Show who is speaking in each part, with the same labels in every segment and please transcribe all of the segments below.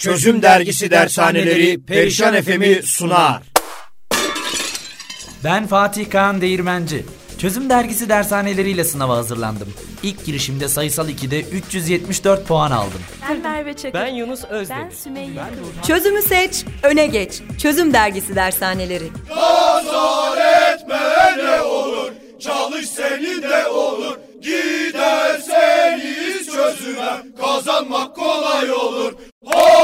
Speaker 1: Çözüm Dergisi Dershaneleri Perişan FM'i sunar.
Speaker 2: Ben Fatih Kaan Değirmenci. Çözüm Dergisi dershaneleriyle sınava hazırlandım. İlk girişimde sayısal 2'de 374 puan aldım.
Speaker 3: Ben Merve Çakır.
Speaker 4: Ben Yunus Özdemir.
Speaker 3: Ben Sümeyye Kılıç.
Speaker 5: Çözümü seç, öne geç. Çözüm Dergisi Dershaneleri.
Speaker 1: Çalış seni de olur. Giderseniz çözüme kazanmak kolay olur. Hop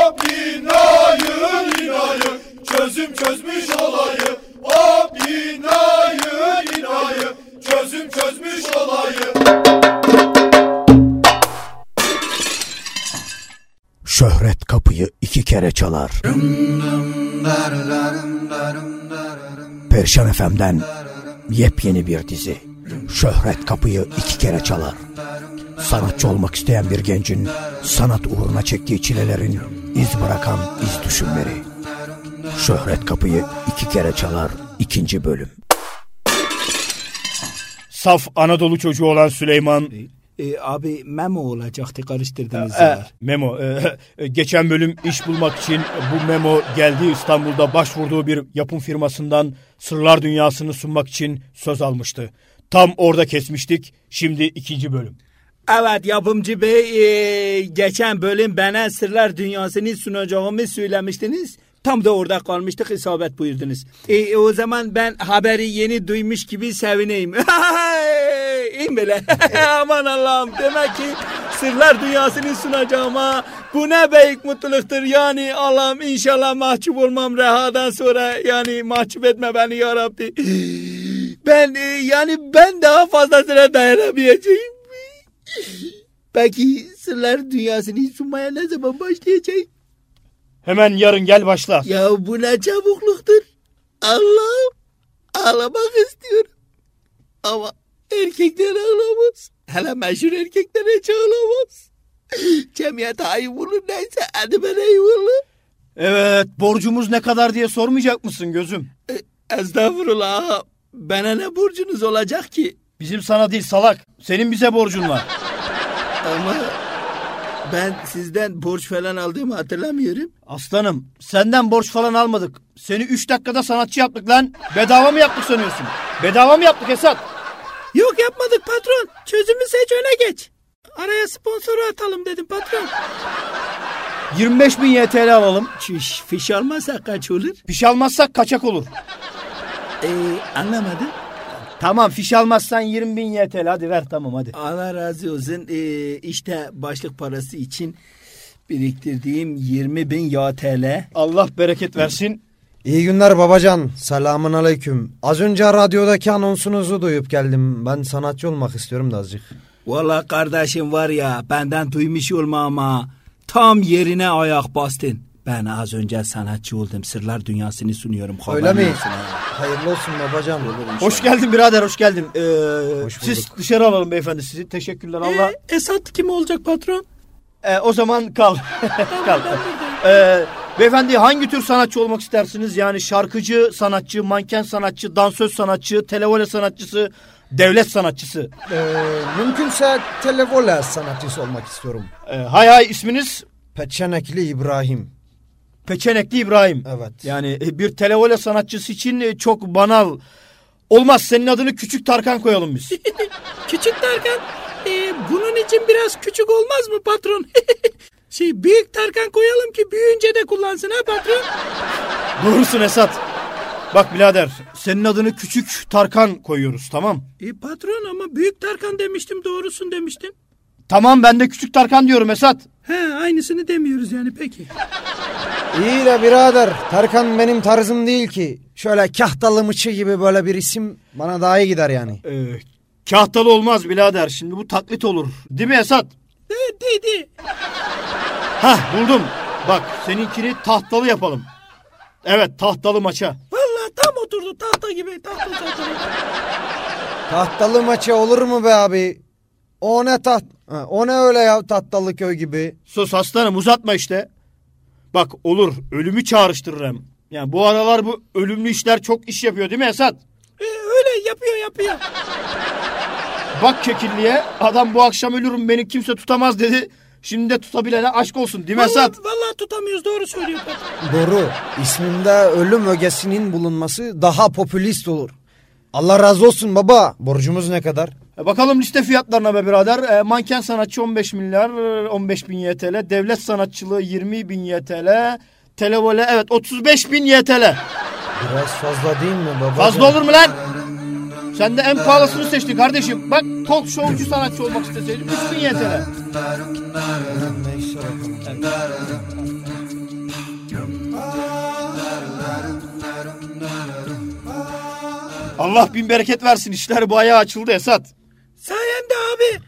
Speaker 1: kere çalar. Perşan FM'den yepyeni bir dizi. Şöhret kapıyı iki kere çalar. Sanatçı olmak isteyen bir gencin sanat uğruna çektiği çilelerin iz bırakan iz düşümleri. Şöhret kapıyı iki kere çalar ikinci bölüm. Saf Anadolu çocuğu olan Süleyman
Speaker 6: E, abi memo olacaktı karıştırdınız
Speaker 1: e,
Speaker 6: ya.
Speaker 1: Memo e, e, geçen bölüm iş bulmak için bu Memo geldi İstanbul'da başvurduğu bir yapım firmasından sırlar dünyasını sunmak için söz almıştı. Tam orada kesmiştik. Şimdi ikinci bölüm.
Speaker 6: Evet yapımcı bey e, geçen bölüm bana sırlar dünyasını sunacağımı söylemiştiniz. Tam da orada kalmıştık isabet buyurdunuz. E, o zaman ben haberi yeni duymuş gibi sevineyim. İyi böyle. Aman Allah'ım demek ki sırlar dünyasını sunacağıma bu ne büyük mutluluktur. Yani Allah'ım inşallah mahcup olmam rehadan sonra yani mahcup etme beni ya Rabbi. Ben e, yani ben daha fazlasına dayanamayacağım. Peki sırlar dünyasını sunmaya ne zaman başlayacağım?
Speaker 1: Hemen yarın gel başla.
Speaker 6: Ya bu ne çabukluktur. Allah'ım ağlamak istiyorum. Ama erkekler ağlamaz. Hele meşhur erkekler hiç ağlamaz. Cemiyet olur neyse ben eyvallah.
Speaker 1: Evet borcumuz ne kadar diye sormayacak mısın gözüm?
Speaker 6: Estağfurullah. Bana ne borcunuz olacak ki?
Speaker 1: Bizim sana değil salak. Senin bize borcun var.
Speaker 6: Ama ben sizden borç falan aldığımı hatırlamıyorum.
Speaker 1: Aslanım senden borç falan almadık. Seni 3 dakikada sanatçı yaptık lan. Bedava mı yaptık sanıyorsun? Bedava mı yaptık Esat?
Speaker 6: Yok yapmadık patron. Çözümü seç öne geç. Araya sponsoru atalım dedim patron.
Speaker 1: 25 bin YTL alalım.
Speaker 6: Çüş fiş almazsa kaç olur?
Speaker 1: Fiş almazsak kaçak olur.
Speaker 6: Ee, anlamadım.
Speaker 1: Tamam fiş almazsan 20 bin YTL hadi ver tamam hadi.
Speaker 6: Allah razı olsun. Ee, işte başlık parası için biriktirdiğim 20 bin YTL.
Speaker 1: Allah bereket versin.
Speaker 7: İyi günler babacan. Selamun aleyküm. Az önce radyodaki anonsunuzu duyup geldim. Ben sanatçı olmak istiyorum da azıcık.
Speaker 6: Valla kardeşim var ya benden duymuş olma ama tam yerine ayak bastın. Ben az önce sanatçı oldum. Sırlar dünyasını sunuyorum.
Speaker 7: Öyle mi?
Speaker 6: olsun.
Speaker 7: Hayırlı olsun babacan.
Speaker 1: Hoş geldin birader hoş geldin. Ee,
Speaker 7: Hoş
Speaker 1: siz
Speaker 7: bulduk.
Speaker 1: dışarı alalım beyefendi sizi. Teşekkürler Allah.
Speaker 6: Ee, Esat kim olacak patron?
Speaker 1: Ee, o zaman kal. kal. Ee, beyefendi hangi tür sanatçı olmak istersiniz? Yani şarkıcı sanatçı, manken sanatçı, dansöz sanatçı, televole sanatçısı, devlet sanatçısı.
Speaker 7: Ee, mümkünse televole sanatçısı olmak istiyorum.
Speaker 1: Ee, hay hay isminiz
Speaker 7: Peçenekli İbrahim.
Speaker 1: Peçenekli İbrahim.
Speaker 7: Evet.
Speaker 1: Yani e, bir televole sanatçısı için e, çok banal. Olmaz senin adını Küçük Tarkan koyalım biz.
Speaker 6: Küçük Tarkan. ee, bunun için biraz küçük olmaz mı patron? şey büyük Tarkan koyalım ki büyüyünce de kullansın ha patron.
Speaker 1: Doğrusun Esat. Bak birader senin adını Küçük Tarkan koyuyoruz tamam.
Speaker 6: E, patron ama büyük Tarkan demiştim doğrusun demiştim.
Speaker 1: Tamam ben de Küçük Tarkan diyorum Esat.
Speaker 6: He aynısını demiyoruz yani peki.
Speaker 7: İyi de birader Tarkan benim tarzım değil ki. Şöyle kahtalı mıçı gibi böyle bir isim bana daha iyi gider yani.
Speaker 1: Ee, kahtalı olmaz birader şimdi bu taklit olur. Değil mi Esat?
Speaker 6: De, dedi.
Speaker 1: Hah buldum. Bak seninkini tahtalı yapalım. Evet tahtalı maça.
Speaker 6: Vallahi tam oturdu tahta gibi tahta zaten.
Speaker 7: Tahtalı maçı olur mu be abi? O ne taht... Ha, o ne öyle ya tahtalı köy gibi.
Speaker 1: Sus aslanım uzatma işte. Bak olur ölümü çağrıştırırım. Yani bu aralar bu ölümlü işler çok iş yapıyor değil mi Esat?
Speaker 6: E, öyle yapıyor yapıyor.
Speaker 1: Bak kekilliye adam bu akşam ölürüm beni kimse tutamaz dedi. Şimdi de tutabilene aşk olsun değil mi Esat?
Speaker 6: Vallahi, vallahi tutamıyoruz doğru söylüyor.
Speaker 7: Doğru. İsmimde ölüm ögesinin bulunması daha popülist olur. Allah razı olsun baba. Borcumuz ne kadar?
Speaker 1: E bakalım liste fiyatlarına be birader. E, manken sanatçı 15 milyar 15 bin YTL. Devlet sanatçılığı 20 bin YTL. Televole evet 35 bin YTL.
Speaker 7: Biraz fazla değil mi baba?
Speaker 1: Fazla olur mu lan? Sen de en pahalısını seçtin kardeşim. Bak talk showcu sanatçı olmak isteseydin 3 bin YTL.
Speaker 7: Neyse bakalım.
Speaker 1: Allah bin bereket versin. İşler bayağı açıldı Esat.
Speaker 6: Sayende abi.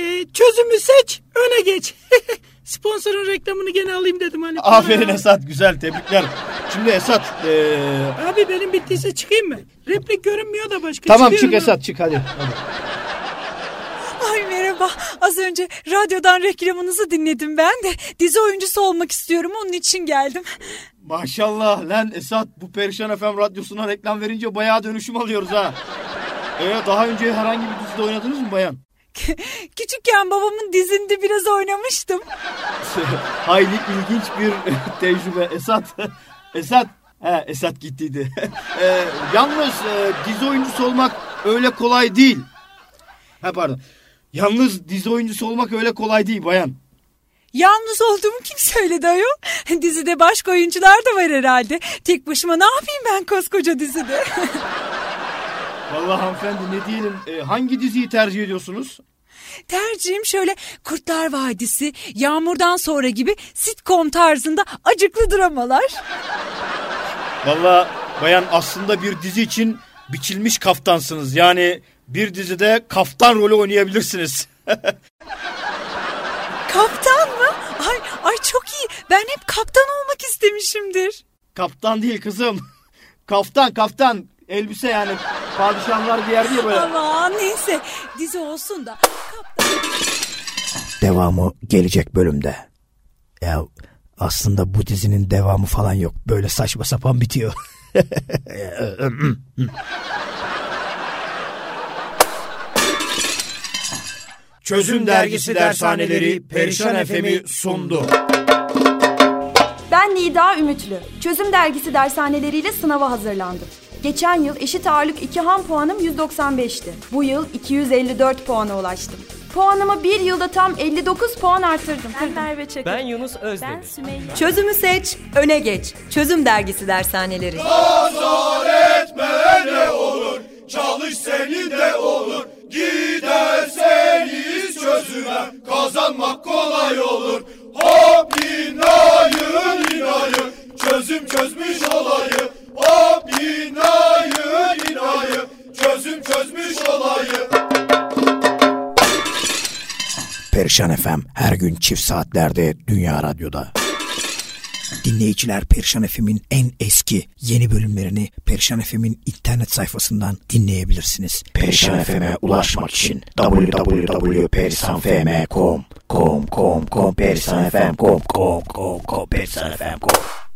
Speaker 6: E, çözümü seç öne geç. Sponsorun reklamını gene alayım dedim hani.
Speaker 1: Aferin Esat güzel tebrikler. Şimdi Esat e,
Speaker 6: Abi benim bittiyse çıkayım mı? Replik görünmüyor da başka.
Speaker 1: tamam çık. Esat çık hadi. hadi.
Speaker 8: Ay merhaba. Az önce radyodan reklamınızı dinledim ben de. Dizi oyuncusu olmak istiyorum onun için geldim.
Speaker 1: Maşallah lan Esat bu Perişan FM radyosuna reklam verince bayağı dönüşüm alıyoruz ha. Ee, daha önce herhangi bir dizide oynadınız mı bayan?
Speaker 8: Küçükken babamın dizinde biraz oynamıştım.
Speaker 1: Hayli ilginç bir tecrübe. Esat, Esat, he, Esat gittiydi. Ee, yalnız e, dizi oyuncusu olmak öyle kolay değil. Ha pardon. Yalnız dizi oyuncusu olmak öyle kolay değil bayan.
Speaker 8: Yalnız olduğumu kim söyledi ayol? Dizide başka oyuncular da var herhalde. Tek başıma ne yapayım ben koskoca dizide?
Speaker 1: Vallahi hanımefendi ne diyelim e, hangi diziyi tercih ediyorsunuz?
Speaker 8: Tercihim şöyle Kurtlar Vadisi, Yağmurdan sonra gibi sitcom tarzında acıklı dramalar.
Speaker 1: Vallahi bayan aslında bir dizi için biçilmiş kaftansınız. Yani bir dizide kaftan rolü oynayabilirsiniz.
Speaker 8: Kaptan mı? Ay, ay çok iyi. Ben hep kaptan olmak istemişimdir.
Speaker 1: Kaptan değil kızım. Kaftan kaftan. Elbise yani. Padişahlar giyer diye böyle.
Speaker 8: Aman neyse dizi olsun da.
Speaker 9: Devamı gelecek bölümde. Ya aslında bu dizinin devamı falan yok. Böyle saçma sapan bitiyor.
Speaker 1: Çözüm Dergisi Dershaneleri Perişan FM'i sundu.
Speaker 10: Ben Nida Ümitlü. Çözüm Dergisi dershaneleriyle sınava hazırlandım. Geçen yıl eşit ağırlık 2 ham puanım 195'ti. Bu yıl 254 puana ulaştım. Puanımı bir yılda tam 59 puan arttırdım.
Speaker 5: Ben Merve Çakır.
Speaker 4: Ben Yunus Özdemir.
Speaker 5: Ben Sümeyye. Çözümü seç öne geç. Çözüm dergisi dershaneleri.
Speaker 11: Çalış senin de olur. Giderseniz çözüme kazanmak kolay olur. Hop inayın inayın çözüm çözmüş olayı.
Speaker 9: Perişan FM her gün çift saatlerde Dünya Radyo'da. Dinleyiciler Perişan FM'in en eski yeni bölümlerini Perişan FM'in internet sayfasından dinleyebilirsiniz. Perişan FM'e ulaşmak için www.perisanfm.com com com com perisanfm.com com com com perisanfm.com